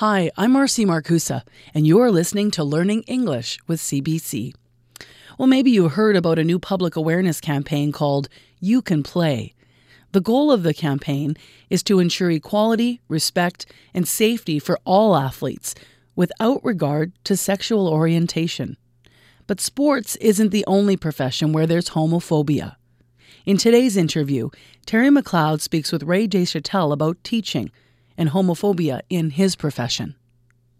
Hi, I'm Marcy Markusa, and you're listening to Learning English with CBC. Well, maybe you heard about a new public awareness campaign called You Can Play. The goal of the campaign is to ensure equality, respect, and safety for all athletes without regard to sexual orientation. But sports isn't the only profession where there's homophobia. In today's interview, Terry MacLeod speaks with Ray Deschâtel about teaching and homophobia in his profession.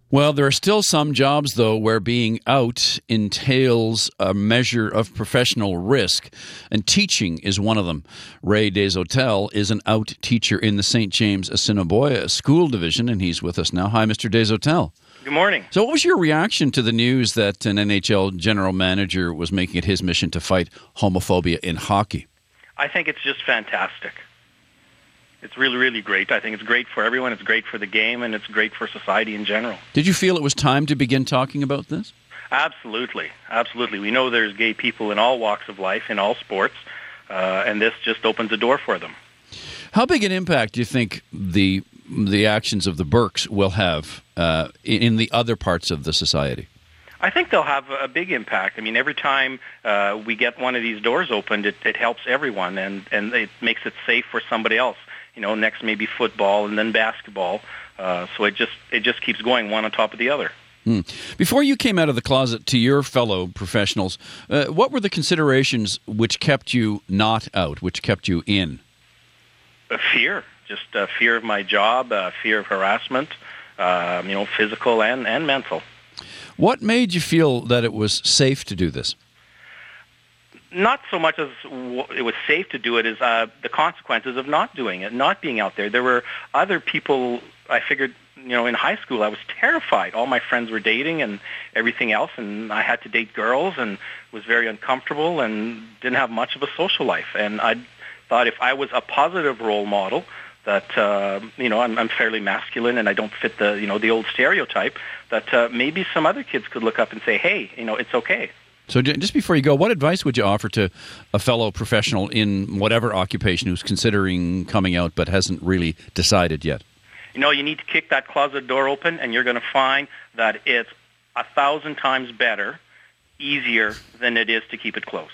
Well, there are still some jobs, though, where being out entails a measure of professional risk, and teaching is one of them. Ray Deschâtel is an out teacher in the St. James Assiniboia School Division, and he's with us now. Hi, Mr. Deschâtel. Good morning. So, what was your reaction to the news that an NHL general manager was making it his mission to fight homophobia in hockey? I think it's just fantastic. It's really, really great. I think it's great for everyone. It's great for the game, and it's great for society in general. Did you feel it was time to begin talking about this? Absolutely, absolutely. We know there's gay people in all walks of life, in all sports, uh, and this just opens a door for them. How big an impact do you think the the actions of the Burkes will have uh, in the other parts of the society? I think they'll have a big impact. I mean, every time uh, we get one of these doors opened, it, it helps everyone, and, and it makes it safe for somebody else. You know, next maybe football and then basketball. Uh, so it just it just keeps going one on top of the other. Hmm. Before you came out of the closet to your fellow professionals, uh, what were the considerations which kept you not out, which kept you in? Uh, fear, just uh, fear of my job, uh, fear of harassment, um, you know, physical and, and mental. What made you feel that it was safe to do this? Not so much as it was safe to do it as uh, the consequences of not doing it, not being out there. There were other people. I figured, you know, in high school, I was terrified. All my friends were dating and everything else, and I had to date girls and was very uncomfortable and didn't have much of a social life. And I thought if I was a positive role model, that uh, you know I'm, I'm fairly masculine and I don't fit the you know the old stereotype. That uh, maybe some other kids could look up and say, hey, you know, it's okay. So, just before you go, what advice would you offer to a fellow professional in whatever occupation who's considering coming out but hasn't really decided yet? You know, you need to kick that closet door open, and you're going to find that it's a thousand times better, easier than it is to keep it closed.